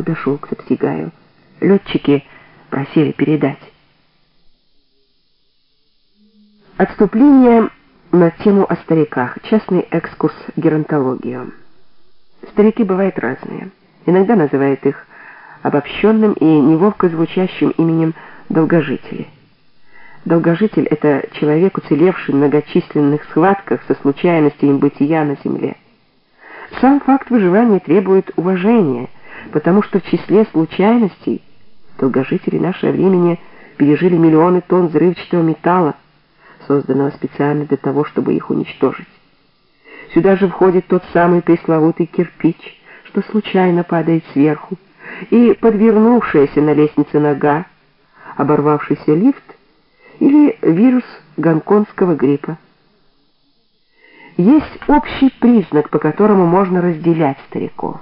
подошел к Сапсигаю. Летчики просили передать. Отступление на тему о стариках. Частный экскурс геронтологию. Старики бывают разные. Иногда называют их обобщенным и неловко звучащим именем долгожители. Долгожитель — это человек, уцелевший в многочисленных схватках со случайностями бытия на земле. Сам факт выживания требует уважения, потому что в числе случайностей долгожители нашего времени пережили миллионы тонн взрывчатого металла, созданного специально для того, чтобы их уничтожить. Сюда же входит тот самый пресловутый кирпич, что случайно падает сверху, и подвернувшаяся на лестнице нога, оборвавшийся лифт или вирус гонконгского гриппа. Есть общий признак, по которому можно разделять стариков.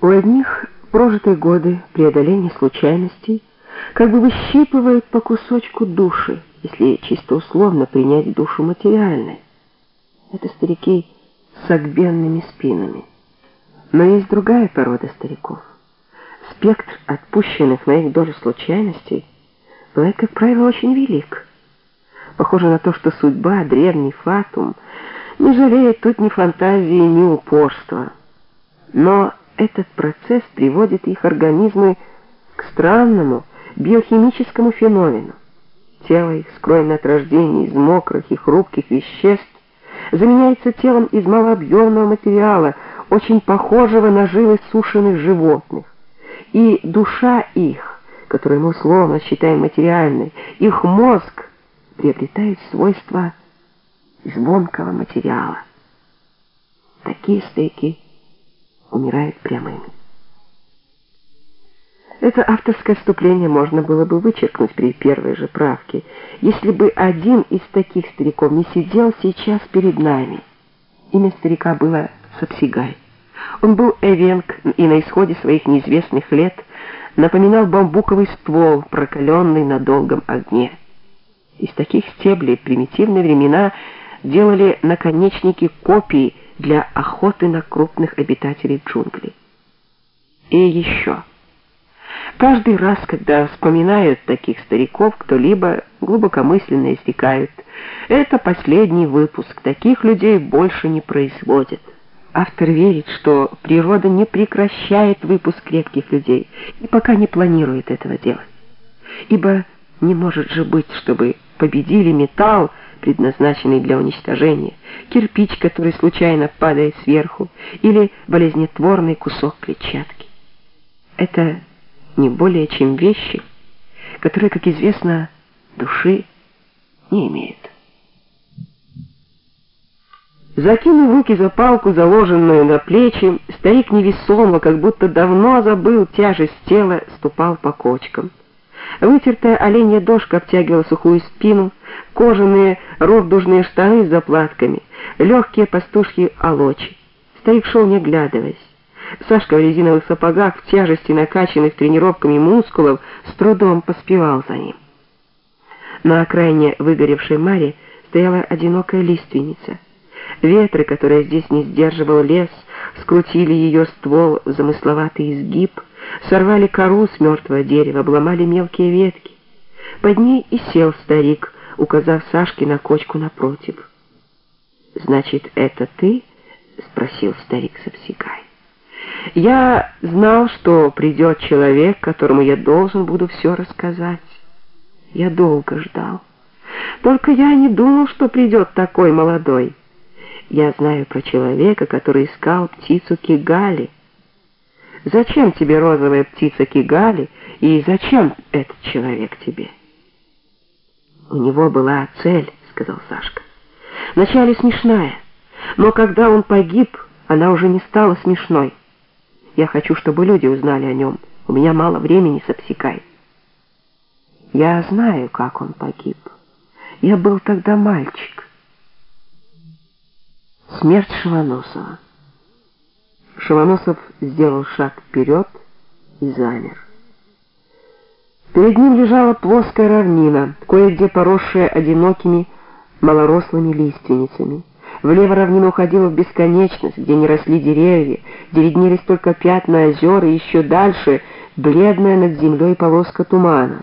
У одних прожитые годы преодоления случайностей как бы выщипывает по кусочку души, если чисто условно принять душу материальной. Это старики с огбенными спинами. Но есть другая порода стариков. Спектр отпущенных на их долю случайностей бывает, как правило, очень велик. Похоже на то, что судьба, древний фатум, не жалеет тут ни фантазии, ни упорства. Но этот процесс приводит их организмы к странному биохимическому феномену. Тело их, скроенное от рождения из мокрых и хрупких веществ, заменяется телом из малообъемного материала, очень похожего на жилы сушеных животных. И душа их, которую мы условно считаем материальной, их мозг приобретает свойства звонкого материала. Такие стейки умирают прямыми. Это авторское вступление можно было бы вычеркнуть при первой же правке, если бы один из таких стариков не сидел сейчас перед нами. Имя старика было Сапсигай. Он был эвенк и на исходе своих неизвестных лет напоминал бамбуковый ствол, прокаленный на долгом огне. Из таких стеблей примитивные времена делали наконечники копий для охоты на крупных обитателей джунглей. И еще. Каждый раз, когда вспоминают таких стариков, кто-либо глубокомысленно истекают. Это последний выпуск, таких людей больше не производят. Автор верит, что природа не прекращает выпуск крепких людей и пока не планирует этого делать. Ибо не может же быть, чтобы победили металл, предназначенный для уничтожения, кирпич, который случайно падает сверху, или болезнетворный кусок клетчатки. Это не более чем вещи, которые, как известно, души не имеют. Закинув руки за палку, заложенную на плечи, старик невесомо, как будто давно забыл тяжесть тела, ступал по кочкам. Вытертая оленья дошка обтягивала сухую спину, кожаные ровдужные штаны с заплатками, легкие пастушьи олочи. Старик шел не глядываясь. Сашка в резиновых сапогах, в тяжести накачанных тренировками мускулов, с трудом поспевал за ним. На окраине выгоревшей мари стояла одинокая лиственница. Ветры, которые здесь не сдерживал лес, скрутили ее ствол в замысловатый изгиб, сорвали кору с мертвого дерева, обломали мелкие ветки. Под ней и сел старик, указав Сашке на кочку напротив. «Значит, это ты?» — спросил старик Сапсигай. «Я знал, что придет человек, которому я должен буду все рассказать. Я долго ждал. Только я не думал, что придет такой молодой. Я знаю про человека, который искал птицу Кигали. Зачем тебе розовая птица Кигали, и зачем этот человек тебе?» «У него была цель», — сказал Сашка. «Вначале смешная, но когда он погиб, она уже не стала смешной. Я хочу, чтобы люди узнали о нем. У меня мало времени, Сапсикай». «Я знаю, как он погиб. Я был тогда мальчик». Смерть Шивоносова. Шивоносов сделал шаг вперед и замер. Перед ним лежала плоская равнина, кое-где поросшая одинокими малорослыми лиственницами. Влево равнина уходила в бесконечность, где не росли деревья, где виднелись только пятна озер и еще дальше бледная над землей полоска тумана.